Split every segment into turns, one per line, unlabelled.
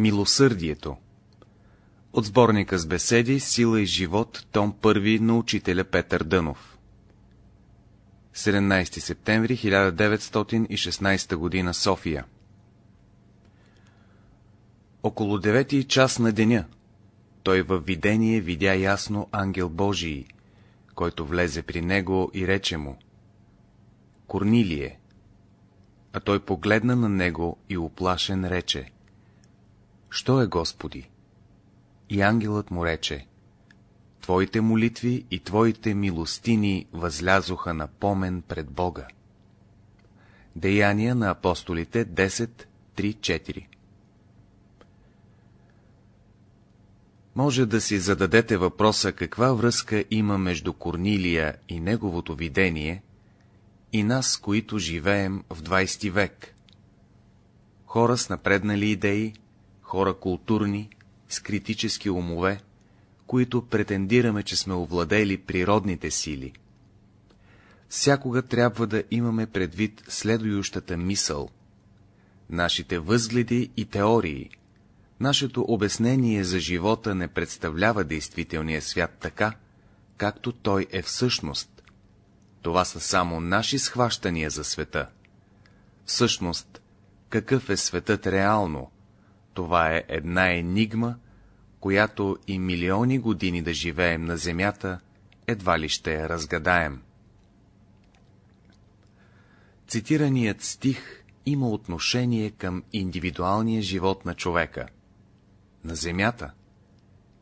Милосърдието. От сборника с беседи Сила и живот, том 1 на учителя Петър Дънов. 17 септември 1916 г. София. Около девети час на деня той във видение видя ясно ангел Божий, който влезе при него и рече му Корнилие, а той погледна на него и оплашен рече Що е, Господи? И ангелът му рече Твоите молитви и Твоите милостини възлязоха на помен пред Бога. Деяния на апостолите 10.3.4 Може да си зададете въпроса каква връзка има между Корнилия и неговото видение и нас, които живеем в 20 век. Хора с напреднали идеи, хора културни, с критически умове, които претендираме, че сме овладели природните сили. Всякога трябва да имаме предвид следующата мисъл. Нашите възгледи и теории, нашето обяснение за живота не представлява действителния свят така, както той е всъщност. Това са само наши схващания за света. Всъщност, какъв е светът реално? Това е една енигма, която и милиони години да живеем на земята, едва ли ще я разгадаем. Цитираният стих има отношение към индивидуалния живот на човека. На земята,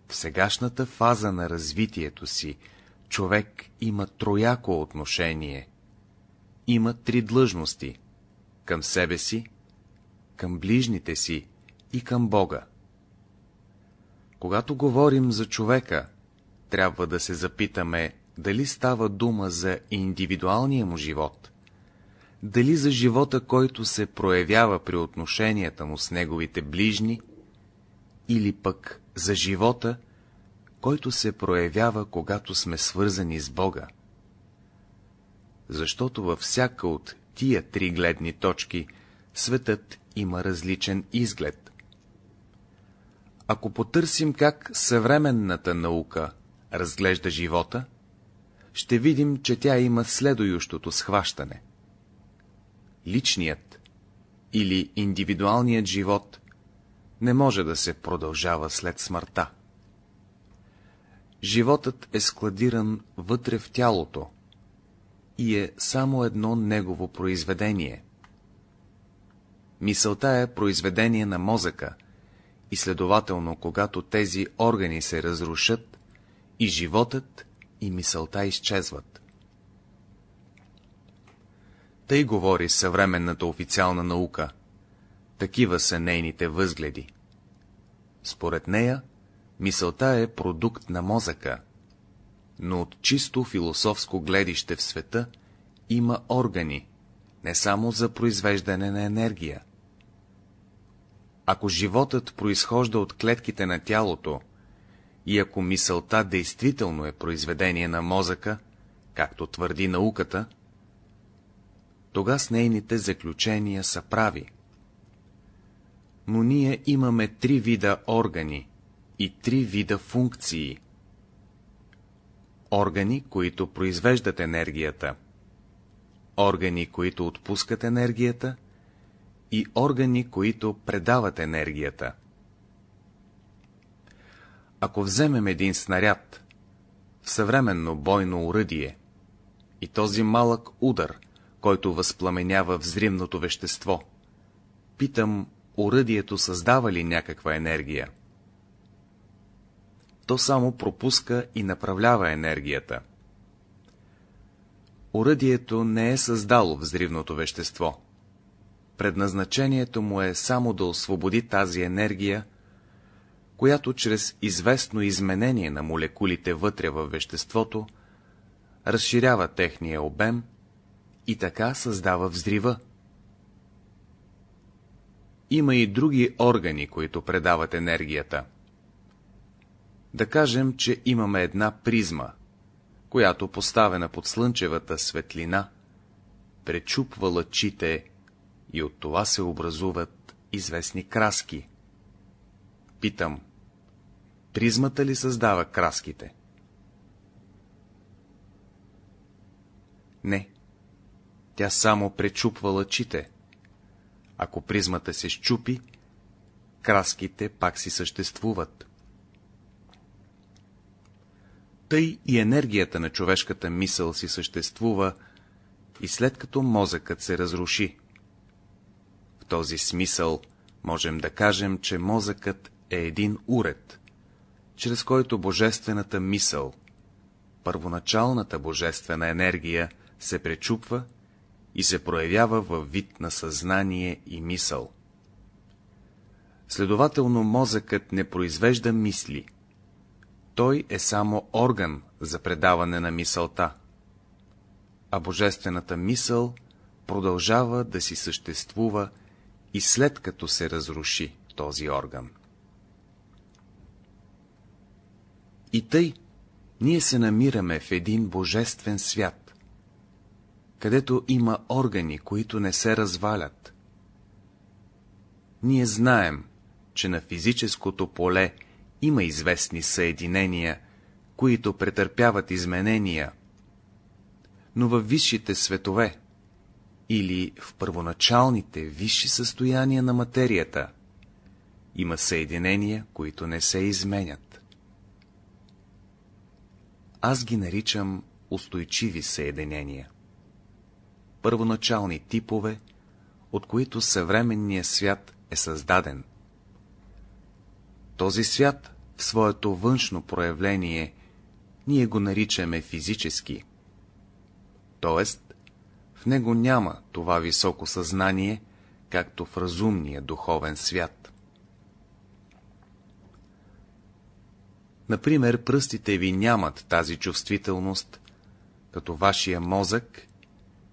в сегашната фаза на развитието си, човек има трояко отношение. Има три длъжности — към себе си, към ближните си и към Бога. Когато говорим за човека, трябва да се запитаме, дали става дума за индивидуалния му живот, дали за живота, който се проявява при отношенията му с неговите ближни, или пък за живота, който се проявява, когато сме свързани с Бога. Защото във всяка от тия три гледни точки светът има различен изглед. Ако потърсим как съвременната наука разглежда живота, ще видим, че тя има следующото схващане. Личният или индивидуалният живот не може да се продължава след смъртта. Животът е складиран вътре в тялото и е само едно негово произведение. Мисълта е произведение на мозъка, и следователно, когато тези органи се разрушат, и животът, и мисълта изчезват. Тъй говори съвременната официална наука. Такива са нейните възгледи. Според нея, мисълта е продукт на мозъка, но от чисто философско гледище в света има органи, не само за произвеждане на енергия. Ако животът произхожда от клетките на тялото и ако мисълта действително е произведение на мозъка, както твърди науката, тога с нейните заключения са прави. Но ние имаме три вида органи и три вида функции. Органи, които произвеждат енергията, органи, които отпускат енергията и органи, които предават енергията. Ако вземем един снаряд, съвременно бойно уръдие, и този малък удар, който възпламенява взривното вещество, питам, уръдието създава ли някаква енергия? То само пропуска и направлява енергията. Уръдието не е създало взривното вещество предназначението му е само да освободи тази енергия, която чрез известно изменение на молекулите вътре във веществото, разширява техния обем и така създава взрива. Има и други органи, които предават енергията. Да кажем, че имаме една призма, която поставена под слънчевата светлина, пречупва лъчите и от това се образуват известни краски. Питам. Призмата ли създава краските? Не. Тя само пречупва лъчите. Ако призмата се щупи, краските пак си съществуват. Тъй и енергията на човешката мисъл си съществува и след като мозъкът се разруши. Този смисъл можем да кажем, че мозъкът е един уред, чрез който божествената мисъл, първоначалната божествена енергия, се пречупва и се проявява във вид на съзнание и мисъл. Следователно мозъкът не произвежда мисли. Той е само орган за предаване на мисълта. А божествената мисъл продължава да си съществува и след като се разруши този орган. И тъй, ние се намираме в един божествен свят, където има органи, които не се развалят. Ние знаем, че на физическото поле има известни съединения, които претърпяват изменения, но във висшите светове или в първоначалните висши състояния на материята има съединения, които не се изменят. Аз ги наричам устойчиви съединения. Първоначални типове, от които съвременният свят е създаден. Този свят в своето външно проявление ние го наричаме физически. Тоест, в него няма това високо съзнание, както в разумния духовен свят. Например, пръстите ви нямат тази чувствителност, като вашия мозък,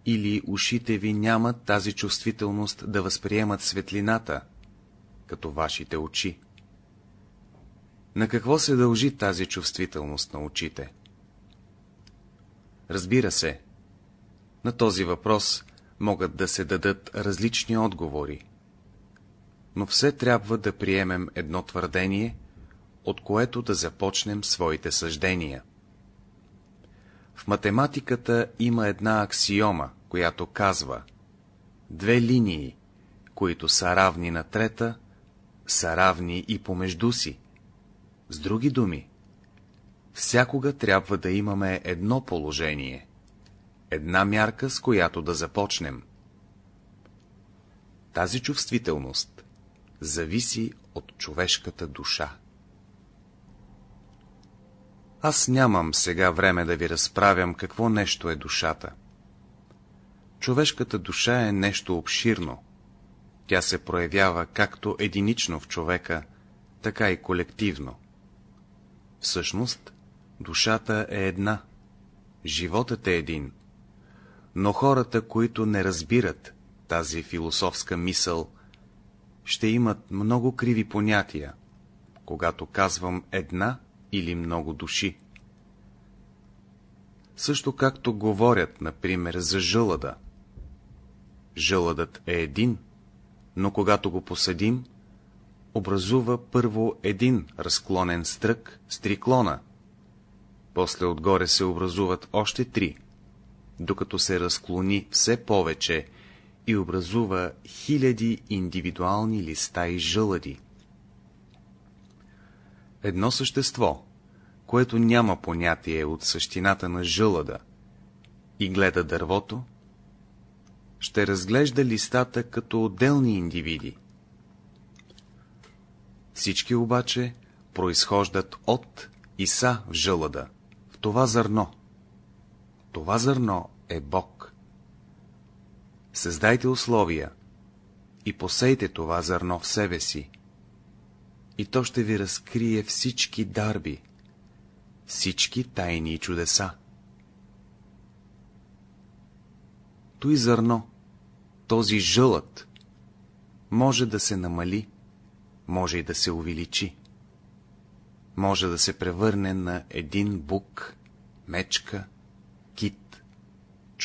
или ушите ви нямат тази чувствителност да възприемат светлината, като вашите очи. На какво се дължи тази чувствителност на очите? Разбира се, на този въпрос могат да се дадат различни отговори. Но все трябва да приемем едно твърдение, от което да започнем своите съждения. В математиката има една аксиома, която казва две линии, които са равни на трета, са равни и помежду си. С други думи, всякога трябва да имаме едно положение, една мярка, с която да започнем. Тази чувствителност зависи от човешката душа. Аз нямам сега време да ви разправям какво нещо е душата. Човешката душа е нещо обширно. Тя се проявява както единично в човека, така и колективно. Всъщност, душата е една, животът е един, но хората, които не разбират тази философска мисъл, ще имат много криви понятия, когато казвам една или много души. Също както говорят, например, за жълъда. Жълъдът е един, но когато го посадим, образува първо един разклонен стрък с три клона. После отгоре се образуват още три, докато се разклони все повече и образува хиляди индивидуални листа и жълъди. Едно същество, което няма понятие от същината на жълъда и гледа дървото, ще разглежда листата като отделни индивиди. Всички обаче произхождат от и са в жълъда, в това зърно. Това зърно е Бог. Създайте условия и посейте това зърно в себе си, и то ще ви разкрие всички дарби, всички тайни и чудеса. Той зърно, този жълът, може да се намали, може и да се увеличи. Може да се превърне на един бук, мечка,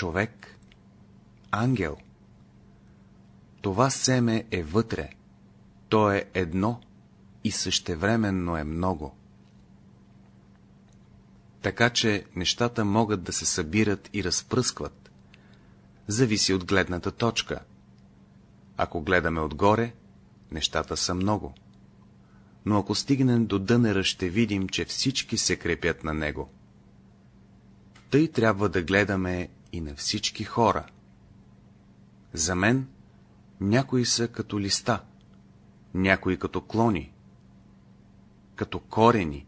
човек, ангел. Това семе е вътре, то е едно и същевременно е много. Така че нещата могат да се събират и разпръскват. Зависи от гледната точка. Ако гледаме отгоре, нещата са много. Но ако стигнем до дънера, ще видим, че всички се крепят на него. Тъй трябва да гледаме и на всички хора. За мен някои са като листа, някои като клони, като корени,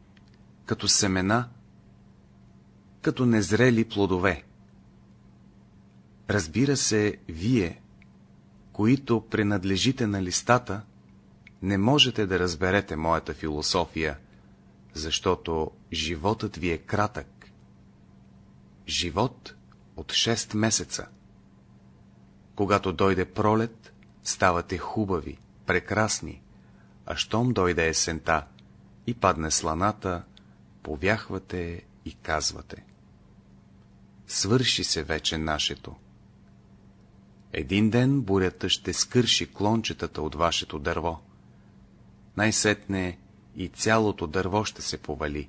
като семена, като незрели плодове. Разбира се, вие, които принадлежите на листата, не можете да разберете моята философия, защото животът ви е кратък. Живот от 6 месеца. Когато дойде пролет, ставате хубави, прекрасни, а щом дойде есента и падне сланата, повяхвате и казвате. Свърши се вече нашето. Един ден бурята ще скърши клончетата от вашето дърво. Най-сетне и цялото дърво ще се повали.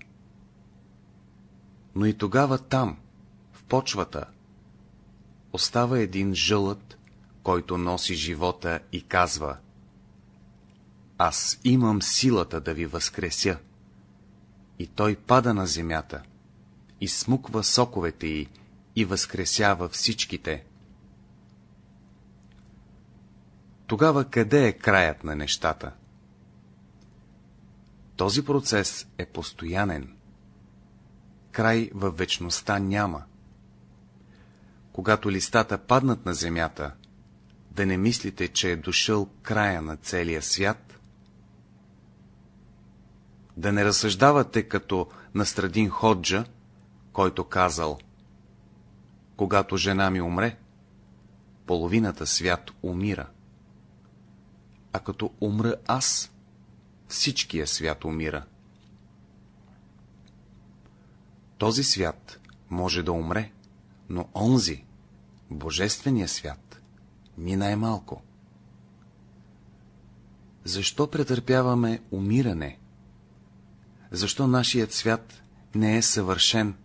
Но и тогава там, почвата, остава един жълът, който носи живота и казва Аз имам силата да ви възкреся. И той пада на земята, и смуква соковете й, и възкресява всичките. Тогава къде е краят на нещата? Този процес е постоянен. Край във вечността няма. Когато листата паднат на земята, да не мислите, че е дошъл края на целия свят, да не разсъждавате като Настрадин Ходжа, който казал Когато жена ми умре, половината свят умира. А като умра аз, всичкия свят умира. Този свят може да умре, но онзи, божествения свят, ни най-малко. Защо претърпяваме умиране? Защо нашият свят не е съвършен?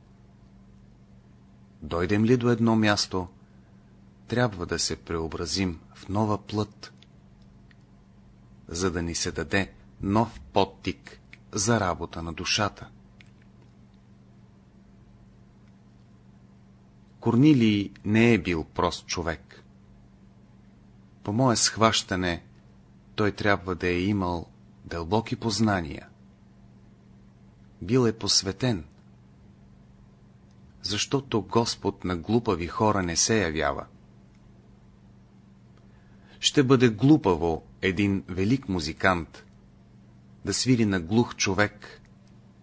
Дойдем ли до едно място, трябва да се преобразим в нова плът, за да ни се даде нов подтик за работа на душата. Корнилий не е бил прост човек. По мое схващане, той трябва да е имал дълбоки познания. Бил е посветен, защото Господ на глупави хора не се явява. Ще бъде глупаво един велик музикант да свири на глух човек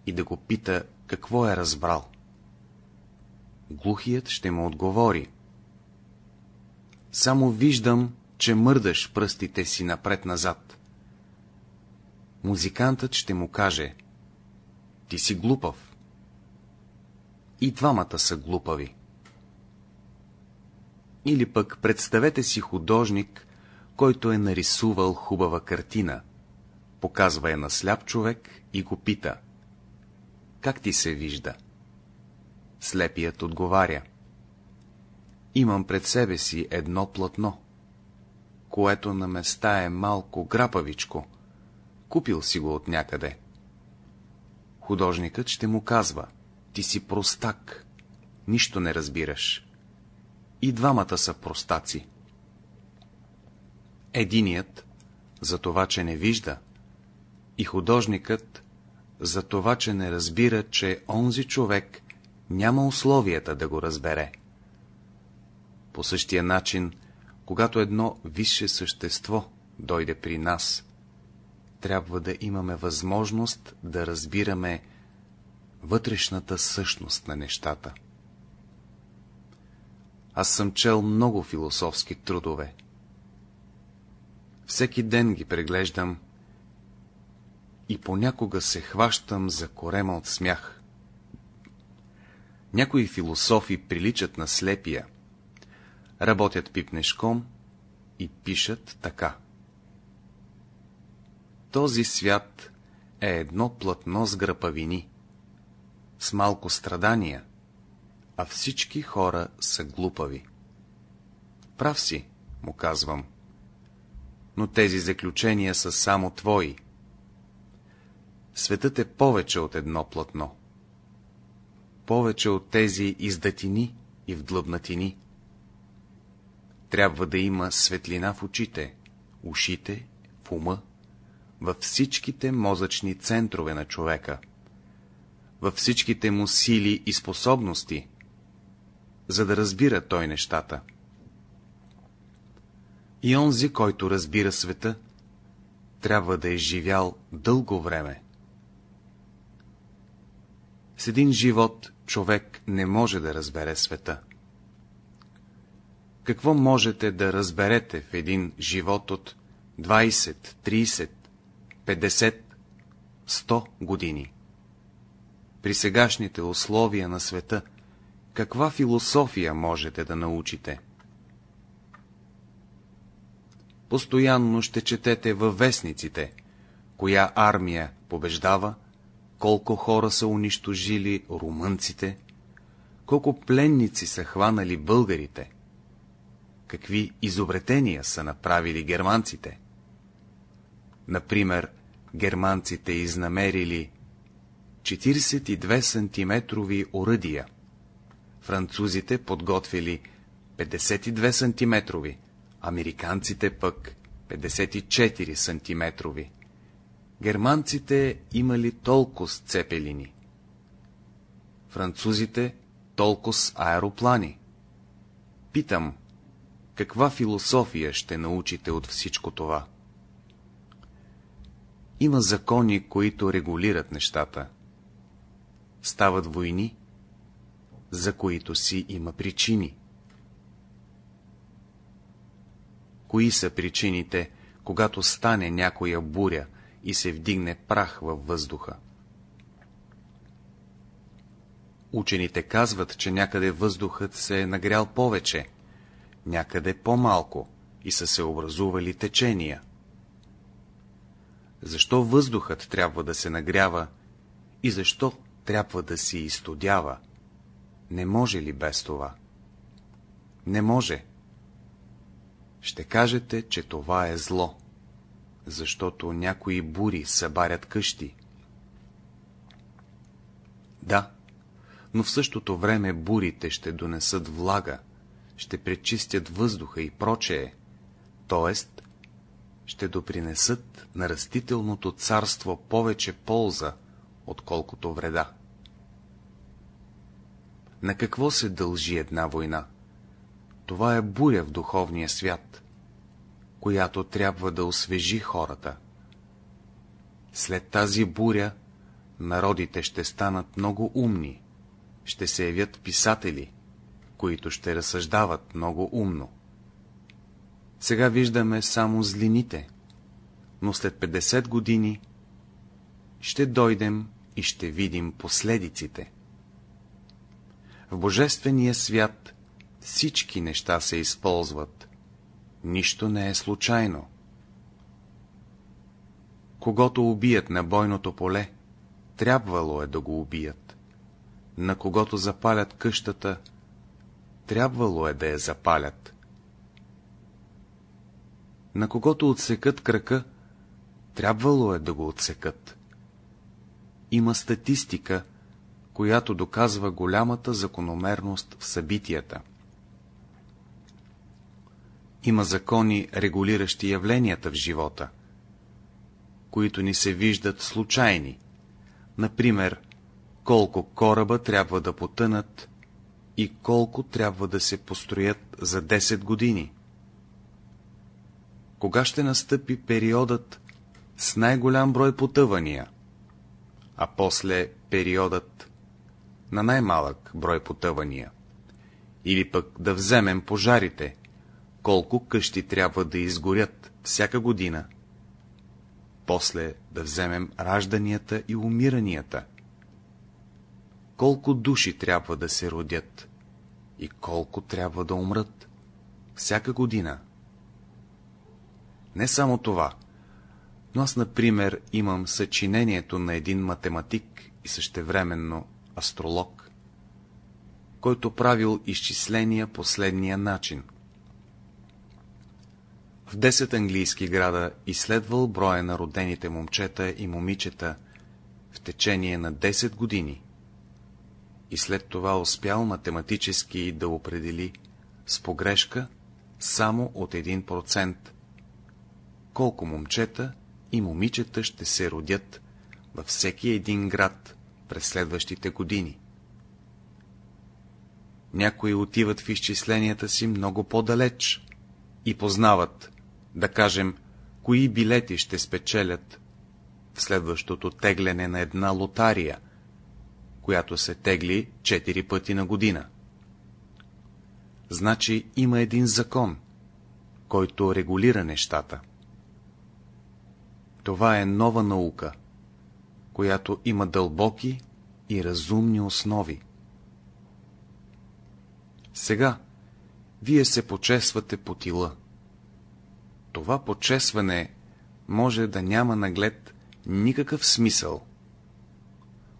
и да го пита какво е разбрал. Глухият ще му отговори. Само виждам, че мърдаш пръстите си напред-назад. Музикантът ще му каже, ти си глупав. И двамата са глупави. Или пък представете си художник, който е нарисувал хубава картина, показва я на сляп човек и го пита. Как ти се вижда? Слепият отговаря. Имам пред себе си едно платно, което на места е малко грапавичко. Купил си го от някъде. Художникът ще му казва, ти си простак, нищо не разбираш. И двамата са простаци. Единият, за това, че не вижда, и художникът, за това, че не разбира, че онзи човек няма условията да го разбере. По същия начин, когато едно висше същество дойде при нас, трябва да имаме възможност да разбираме вътрешната същност на нещата. Аз съм чел много философски трудове. Всеки ден ги преглеждам и понякога се хващам за корема от смях. Някои философи приличат на слепия, работят пипнешком и пишат така. Този свят е едно платно с грапавини, с малко страдания, а всички хора са глупави. Прав си, му казвам. Но тези заключения са само твои. Светът е повече от едно платно. Повече от тези издатини и вдлъбнатини. Трябва да има светлина в очите, ушите, в ума, във всичките мозъчни центрове на човека, във всичките му сили и способности, за да разбира той нещата. И онзи, който разбира света, трябва да е живял дълго време. С един живот човек не може да разбере света. Какво можете да разберете в един живот от 20, 30, 50, 100 години? При сегашните условия на света, каква философия можете да научите? Постоянно ще четете във вестниците, коя армия побеждава, колко хора са унищожили румънците, колко пленници са хванали българите, какви изобретения са направили германците. Например, германците изнамерили 42 сантиметрови оръдия, французите подготвили 52 сантиметрови, американците пък 54 сантиметрови. Германците имали толкова с цепелини, французите толкова с аероплани. Питам, каква философия ще научите от всичко това? Има закони, които регулират нещата. Стават войни, за които си има причини. Кои са причините, когато стане някоя буря и се вдигне прах във въздуха? Учените казват, че някъде въздухът се е нагрял повече, някъде по-малко и са се образували течения. Защо въздухът трябва да се нагрява и защо трябва да си изтодява? Не може ли без това? Не може. Ще кажете, че това е зло, защото някои бури събарят къщи. Да, но в същото време бурите ще донесат влага, ще пречистят въздуха и прочее, т.е. ще допринесат на растителното царство повече полза, отколкото вреда. На какво се дължи една война? Това е буря в духовния свят, която трябва да освежи хората. След тази буря народите ще станат много умни, ще се явят писатели, които ще разсъждават много умно. Сега виждаме само злините, но след 50 години ще дойдем и ще видим последиците. В Божествения свят всички неща се използват. Нищо не е случайно. Когато убият на бойното поле, трябвало е да го убият. На когото запалят къщата, трябвало е да я запалят. На когото отсекат крака, трябвало е да го отсекат. Има статистика, която доказва голямата закономерност в събитията. Има закони, регулиращи явленията в живота, които ни се виждат случайни. Например, колко кораба трябва да потънат и колко трябва да се построят за 10 години. Кога ще настъпи периодът с най-голям брой потъвания, а после периодът на най-малък брой потъвания? Или пък да вземем пожарите, колко къщи трябва да изгорят всяка година, после да вземем ражданията и умиранията, колко души трябва да се родят и колко трябва да умрат всяка година. Не само това, Но аз, например, имам съчинението на един математик и същевременно астролог, който правил изчисления последния начин. В 10 английски града изследвал броя на родените момчета и момичета в течение на 10 години и след това успял математически да определи с погрешка само от 1% колко момчета и момичета ще се родят във всеки един град през следващите години. Някои отиват в изчисленията си много по-далеч и познават, да кажем, кои билети ще спечелят в следващото тегляне на една лотария, която се тегли четири пъти на година. Значи има един закон, който регулира нещата. Това е нова наука, която има дълбоки и разумни основи. Сега вие се почесвате по тила. Това почесване може да няма наглед никакъв смисъл.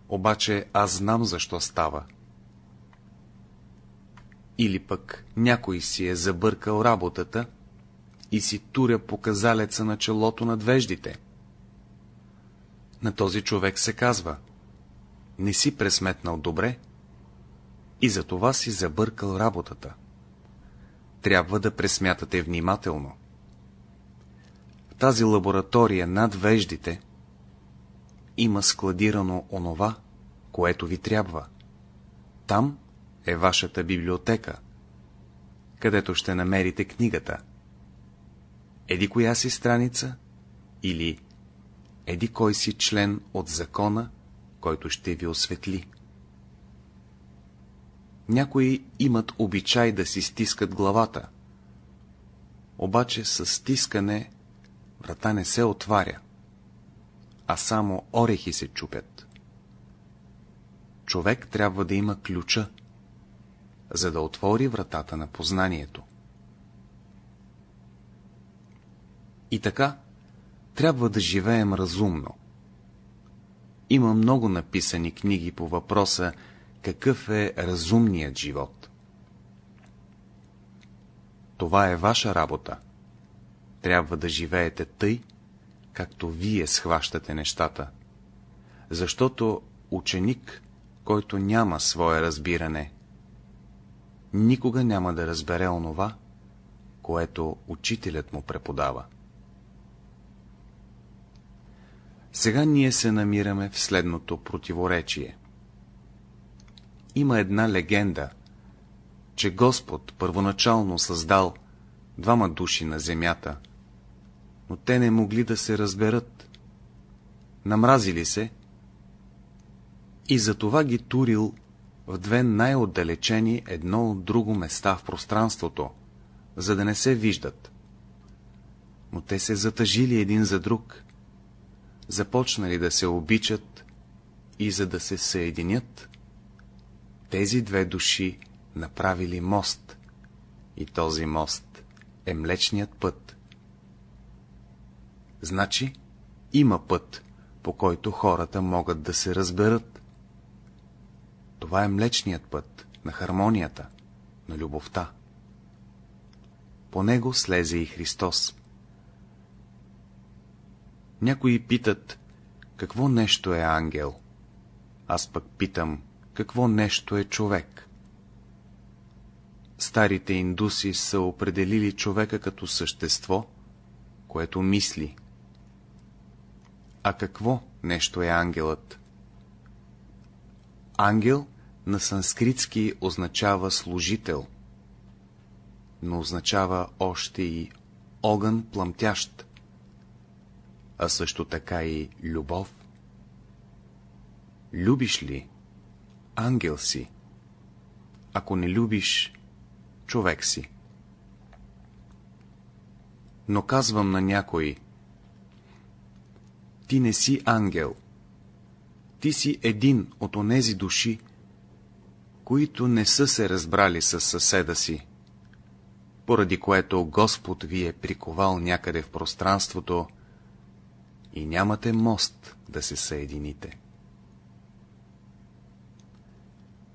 Обаче аз знам защо става. Или пък някой си е забъркал работата и си туря показалеца на челото на двеждите. На този човек се казва не си пресметнал добре и за това си забъркал работата. Трябва да пресмятате внимателно. Тази лаборатория над веждите има складирано онова, което ви трябва. Там е вашата библиотека, където ще намерите книгата. Еди коя си страница или еди кой си член от закона, който ще ви осветли. Някои имат обичай да си стискат главата, обаче с стискане врата не се отваря, а само орехи се чупят. Човек трябва да има ключа, за да отвори вратата на познанието. И така, трябва да живеем разумно. Има много написани книги по въпроса, какъв е разумният живот. Това е ваша работа. Трябва да живеете тъй, както вие схващате нещата. Защото ученик, който няма свое разбиране, никога няма да разбере онова, което учителят му преподава. Сега ние се намираме в следното противоречие. Има една легенда, че Господ първоначално създал двама души на земята, но те не могли да се разберат. Намразили се и затова ги турил в две най-отдалечени едно от друго места в пространството, за да не се виждат. Но те се затъжили един за друг започнали да се обичат и за да се съединят, тези две души направили мост, и този мост е Млечният път. Значи, има път, по който хората могат да се разберат. Това е Млечният път на хармонията, на любовта. По него слезе и Христос. Някои питат, какво нещо е ангел? Аз пък питам, какво нещо е човек? Старите индуси са определили човека като същество, което мисли. А какво нещо е ангелът? Ангел на санскритски означава служител, но означава още и огън пламтящ а също така и любов. Любиш ли? Ангел си. Ако не любиш, човек си. Но казвам на някой, ти не си ангел. Ти си един от онези души, които не са се разбрали с съседа си, поради което Господ ви е приковал някъде в пространството и нямате мост да се съедините.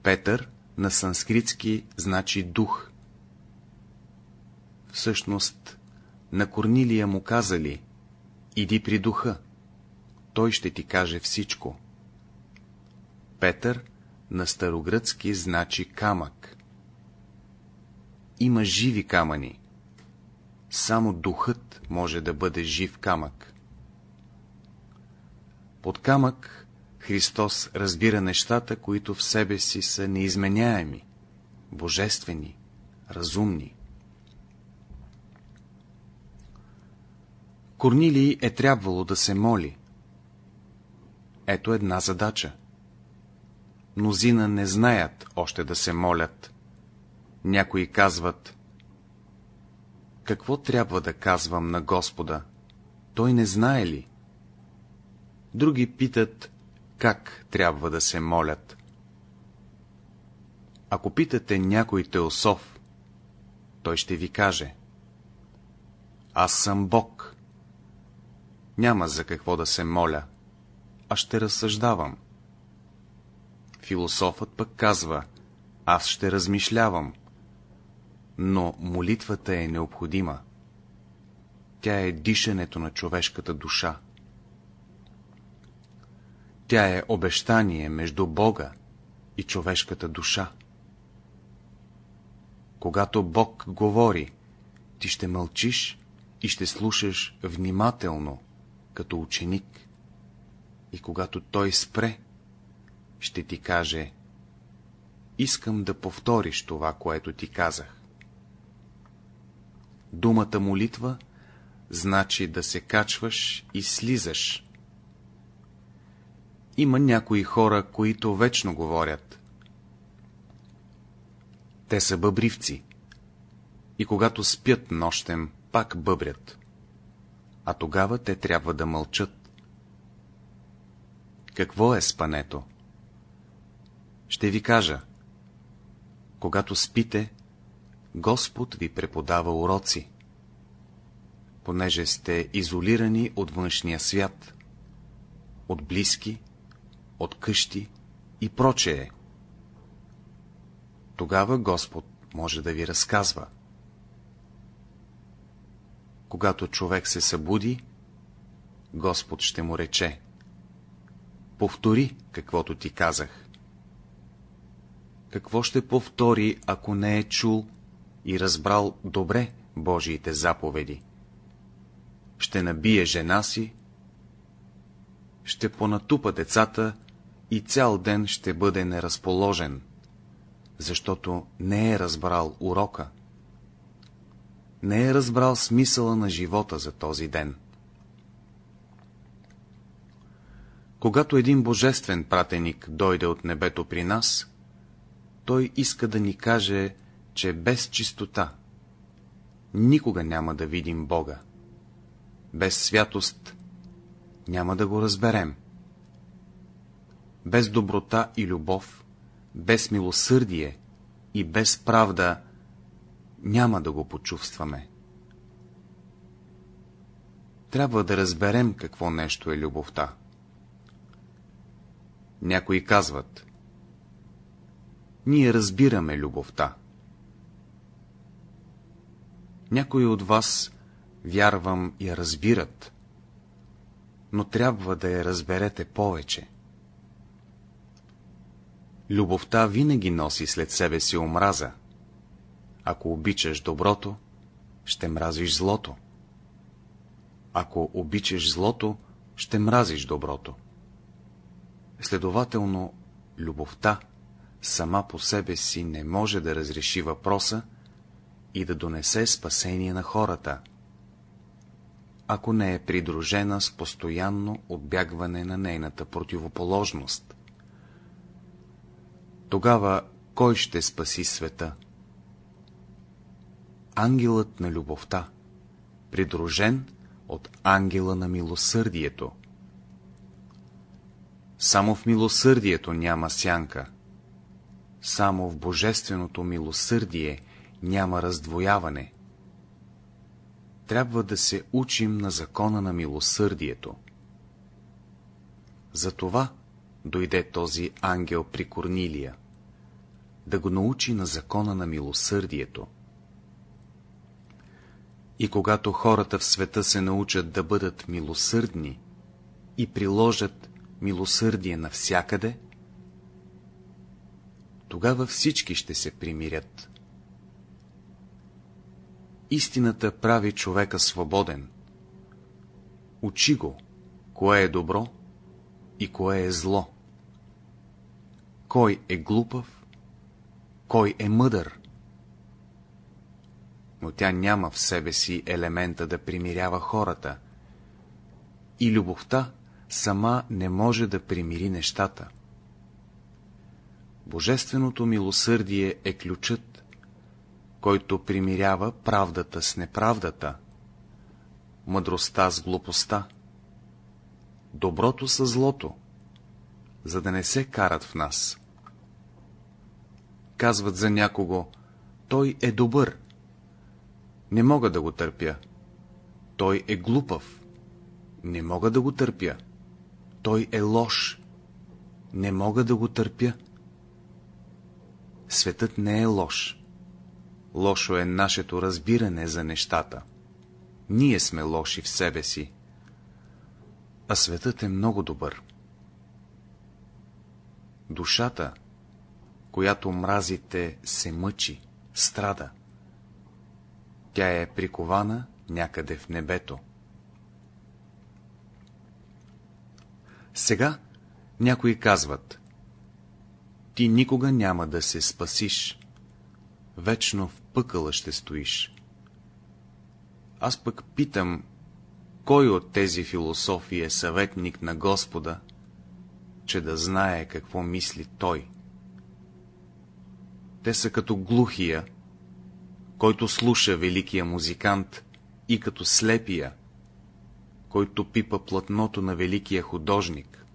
Петър на санскритски значи дух. Всъщност, на Корнилия му казали, иди при духа, той ще ти каже всичко. Петър на старогръцки значи камък. Има живи камъни. Само духът може да бъде жив камък. Под камък Христос разбира нещата, които в себе си са неизменяеми, божествени, разумни. Корнилий е трябвало да се моли. Ето една задача. Мнозина не знаят още да се молят. Някои казват, какво трябва да казвам на Господа? Той не знае ли? Други питат, как трябва да се молят. Ако питате някой теософ, той ще ви каже. Аз съм Бог. Няма за какво да се моля, а ще разсъждавам. Философът пък казва, аз ще размишлявам. Но молитвата е необходима. Тя е дишането на човешката душа. Тя е обещание между Бога и човешката душа. Когато Бог говори, ти ще мълчиш и ще слушаш внимателно, като ученик. И когато Той спре, ще ти каже, искам да повториш това, което ти казах. Думата молитва значи да се качваш и слизаш. Има някои хора, които вечно говорят. Те са бъбривци. И когато спят нощем, пак бъбрят. А тогава те трябва да мълчат. Какво е спането? Ще ви кажа. Когато спите, Господ ви преподава уроци, понеже сте изолирани от външния свят, от близки, от къщи и прочее. Тогава Господ може да ви разказва. Когато човек се събуди, Господ ще му рече. Повтори каквото ти казах. Какво ще повтори, ако не е чул и разбрал добре Божиите заповеди? Ще набие жена си, ще понатупа децата и цял ден ще бъде неразположен, защото не е разбрал урока. Не е разбрал смисъла на живота за този ден. Когато един божествен пратеник дойде от небето при нас, той иска да ни каже, че без чистота никога няма да видим Бога. Без святост няма да го разберем. Без доброта и любов, без милосърдие и без правда няма да го почувстваме. Трябва да разберем какво нещо е любовта. Някои казват, ние разбираме любовта. Някои от вас, вярвам, я разбират, но трябва да я разберете повече. Любовта винаги носи след себе си омраза. Ако обичаш доброто, ще мразиш злото. Ако обичаш злото, ще мразиш доброто. Следователно, любовта сама по себе си не може да разреши въпроса и да донесе спасение на хората, ако не е придружена с постоянно отбягване на нейната противоположност. Тогава кой ще спаси света? Ангелът на любовта, придружен от ангела на милосърдието. Само в милосърдието няма сянка. Само в божественото милосърдие няма раздвояване. Трябва да се учим на закона на милосърдието. Затова дойде този ангел при Корнилия, да го научи на закона на милосърдието. И когато хората в света се научат да бъдат милосърдни и приложат милосърдие навсякъде, тогава всички ще се примирят. Истината прави човека свободен. Учи го, кое е добро и кое е зло. Кой е глупав, кой е мъдър. Но тя няма в себе си елемента да примирява хората. И любовта сама не може да примири нещата. Божественото милосърдие е ключът, който примирява правдата с неправдата, мъдростта с глупостта, доброто с злото, за да не се карат в нас. Казват за някого, той е добър. Не мога да го търпя. Той е глупав. Не мога да го търпя. Той е лош. Не мога да го търпя. Светът не е лош. Лошо е нашето разбиране за нещата. Ние сме лоши в себе си. А светът е много добър. Душата, която мразите, се мъчи, страда. Тя е прикована някъде в небето. Сега някои казват, ти никога няма да се спасиш, вечно в пъкъла ще стоиш. Аз пък питам, кой от тези философии е съветник на Господа, че да знае какво мисли Той? Те са като глухия, който слуша великия музикант, и като слепия, който пипа платното на великия художник.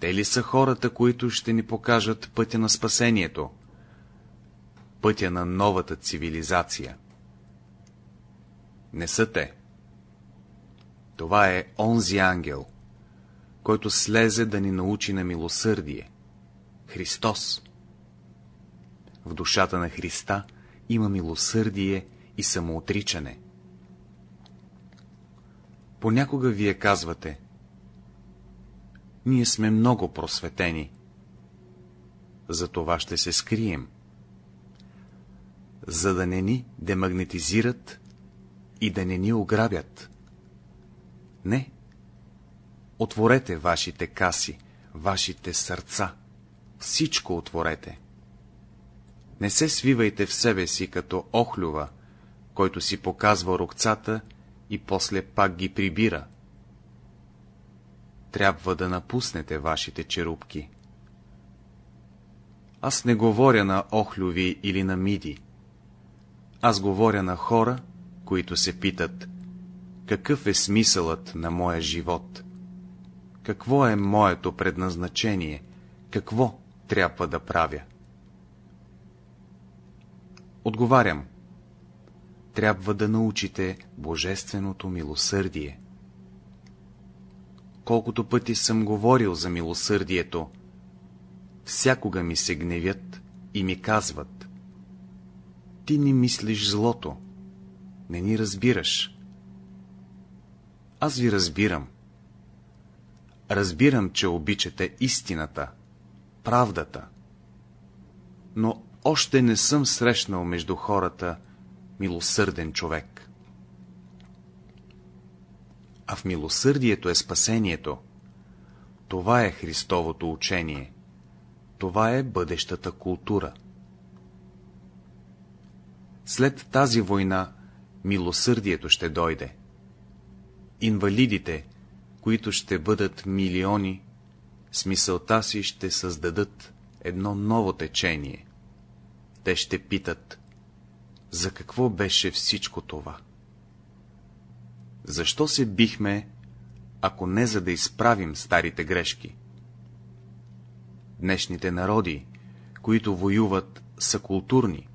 Те ли са хората, които ще ни покажат пътя на спасението, пътя на новата цивилизация? Не са те. Това е онзи ангел, който слезе да ни научи на милосърдие. Христос. В душата на Христа има милосърдие и самоотричане. Понякога вие казвате, ние сме много просветени, за това ще се скрием, за да не ни демагнетизират и да не ни ограбят. Не. Отворете вашите каси, вашите сърца, всичко отворете. Не се свивайте в себе си като охлюва, който си показва рукцата и после пак ги прибира. Трябва да напуснете вашите черупки. Аз не говоря на охлюви или на миди. Аз говоря на хора, които се питат, какъв е смисълът на моя живот? Какво е моето предназначение? Какво трябва да правя? Отговарям. Трябва да научите Божественото милосърдие. Колкото пъти съм говорил за милосърдието, всякога ми се гневят и ми казват. Ти ни мислиш злото, не ни разбираш. Аз ви разбирам. Разбирам, че обичате истината, правдата. Но още не съм срещнал между хората милосърден човек. А в милосърдието е спасението. Това е Христовото учение. Това е бъдещата култура. След тази война милосърдието ще дойде. Инвалидите, които ще бъдат милиони, с мисълта си ще създадат едно ново течение. Те ще питат, за какво беше всичко това? Защо се бихме, ако не за да изправим старите грешки? Днешните народи, които воюват, са културни,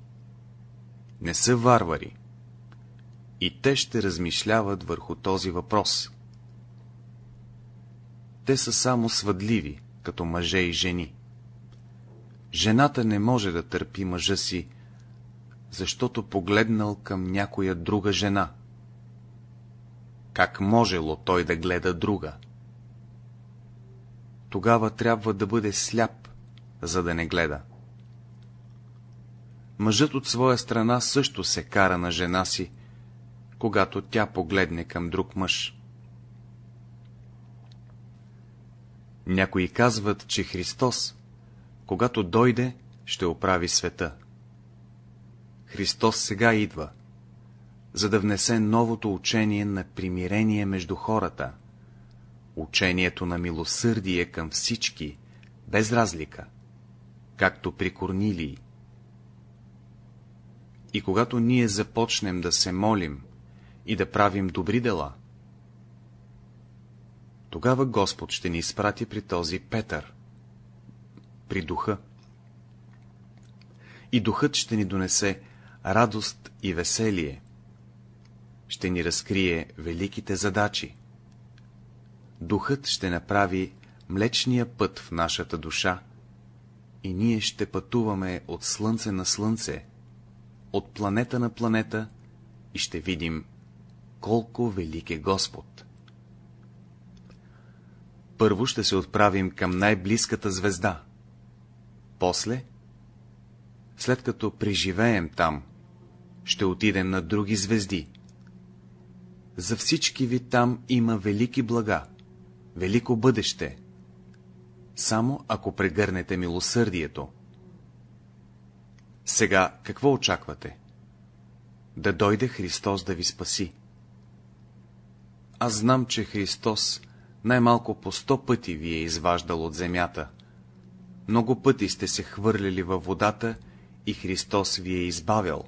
не са варвари, и те ще размишляват върху този въпрос. те са само свъдливи, като мъже и жени. Жената не може да търпи мъжа си, защото погледнал към някоя друга жена. Как можело той да гледа друга? Тогава трябва да бъде сляп, за да не гледа. Мъжът от своя страна също се кара на жена си, когато тя погледне към друг мъж. Някои казват, че Христос, когато дойде, ще оправи света. Христос сега идва, за да внесе новото учение на примирение между хората, учението на милосърдие към всички, без разлика, както при Корнилии. И когато ние започнем да се молим и да правим добри дела, тогава Господ ще ни изпрати при този Петър, при духа. И духът ще ни донесе радост и веселие, ще ни разкрие великите задачи. Духът ще направи млечния път в нашата душа и ние ще пътуваме от слънце на слънце, от планета на планета и ще видим колко велик е Господ. Първо ще се отправим към най-близката звезда. После, след като преживеем там, ще отидем на други звезди. За всички ви там има велики блага, велико бъдеще, само ако прегърнете милосърдието. Сега какво очаквате? Да дойде Христос да ви спаси. Аз знам, че Христос най-малко по сто пъти ви е изваждал от земята. Много пъти сте се хвърляли във водата и Христос ви е избавил.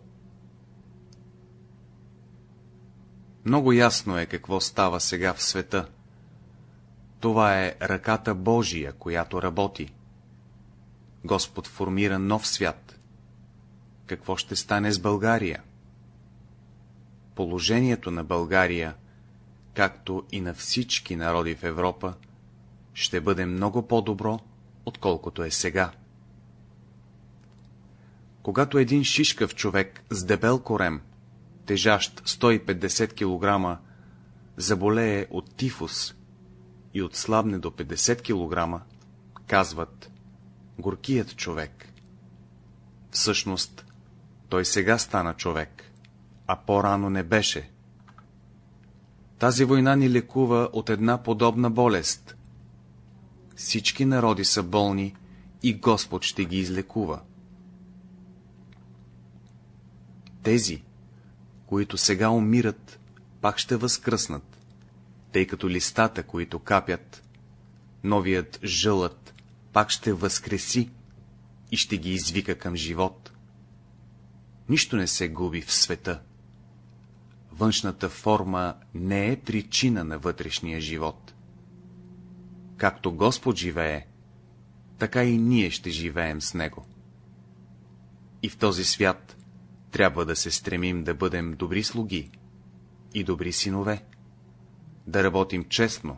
Много ясно е какво става сега в света. Това е ръката Божия, която работи. Господ формира нов свят. Какво ще стане с България? Положението на България, както и на всички народи в Европа, ще бъде много по-добро, отколкото е сега. Когато един шишкав човек с дебел корем, тежащ 150 кг, заболее от тифус и отслабне до 50 кг, казват горкият човек. Всъщност, той сега стана човек, а по-рано не беше. Тази война ни лекува от една подобна болест. Всички народи са болни и Господ ще ги излекува. Тези, които сега умират, пак ще възкръснат, тъй като листата, които капят, новият жълът, пак ще възкреси и ще ги извика към живот. Нищо не се губи в света. Външната форма не е причина на вътрешния живот. Както Господ живее, така и ние ще живеем с Него. И в този свят трябва да се стремим да бъдем добри слуги и добри синове, да работим честно,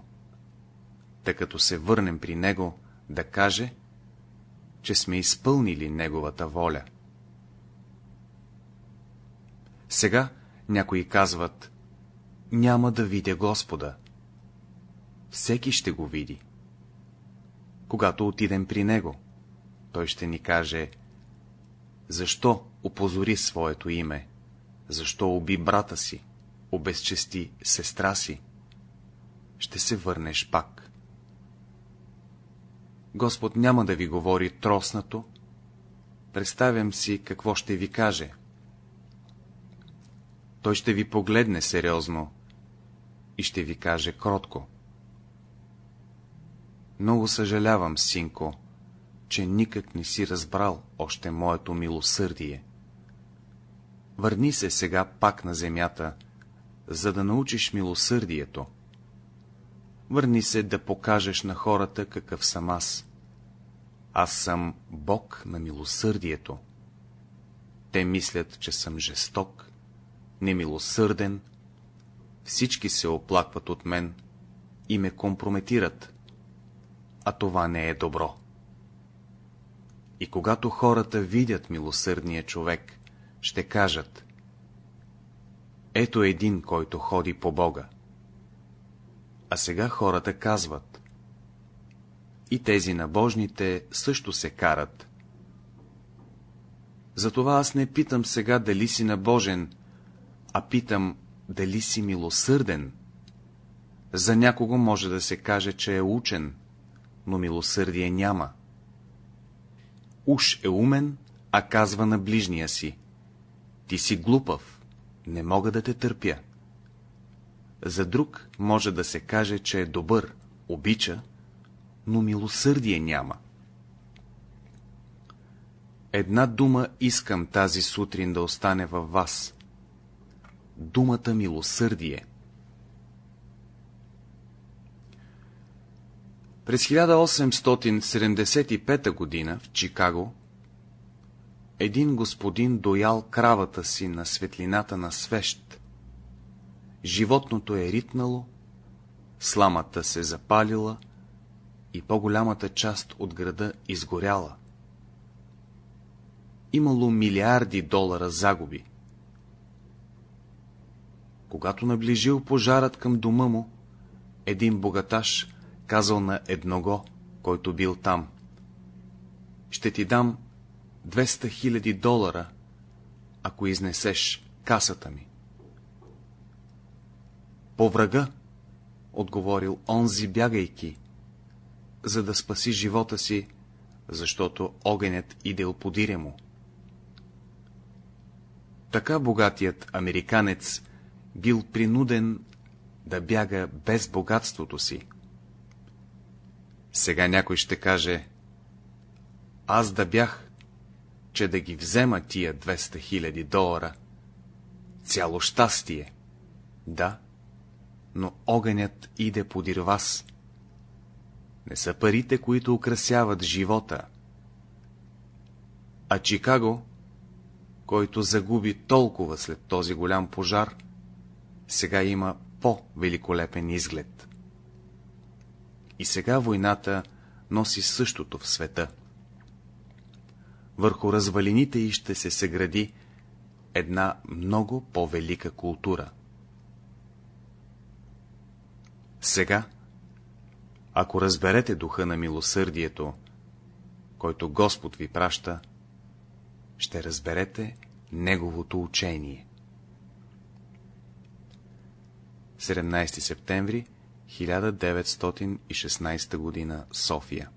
тъй като се върнем при Него, да каже, че сме изпълнили Неговата воля. Сега някои казват, няма да видя Господа. Всеки ще го види. Когато отидем при Него, Той ще ни каже, защо опозори своето име, защо уби брата си, обезчести сестра си, ще се върнеш пак. Господ няма да ви говори троснато, представям си какво ще ви каже. Той ще ви погледне сериозно и ще ви каже кротко. Много съжалявам, синко, че никак не си разбрал още моето милосърдие. Върни се сега пак на земята, за да научиш милосърдието. Върни се да покажеш на хората какъв съм аз. Аз съм Бог на милосърдието. Те мислят, че съм жесток, немилосърден. Всички се оплакват от мен и ме компрометират. а това не е добро. И когато хората видят милосърдния човек, ще кажат Ето един, който ходи по Бога. А сега хората казват И тези набожните също се карат. Затова аз не питам сега дали си набожен, а питам дали си милосърден. За някого може да се каже, че е учен, но милосърдие няма. Уж е умен, а казва на ближния си. Ти си глупав, не мога да те търпя. За друг може да се каже, че е добър, обича, но милосърдие няма. Една дума искам тази сутрин да остане във вас. Думата милосърдие. През 1875 година в Чикаго един господин доял кравата си на светлината на свещ. Животното е ритнало, сламата се запалила и по-голямата част от града изгоряла. Имало милиарди долара загуби. Когато наближил пожарът към дома му, един богаташ казал на едного, който бил там. Ще ти дам 200 хиляди долара, ако изнесеш касата ми. По врага, отговорил онзи бягайки, за да спаси живота си, защото огънят идел подиря му. Така богатият американец бил принуден да бяга без богатството си. Сега някой ще каже, аз да бях, че да ги взема тия 200 000 долара. Цяло щастие. Да, но огънят иде подир вас. Не са парите, които украсяват живота. А Чикаго, който загуби толкова след този голям пожар, сега има по-великолепен изглед. И сега войната носи същото в света. Върху развалините й ще се съгради една много по-велика култура. Сега, ако разберете духа на милосърдието, който Господ ви праща, ще разберете Неговото учение. 17 септември 1916 г. София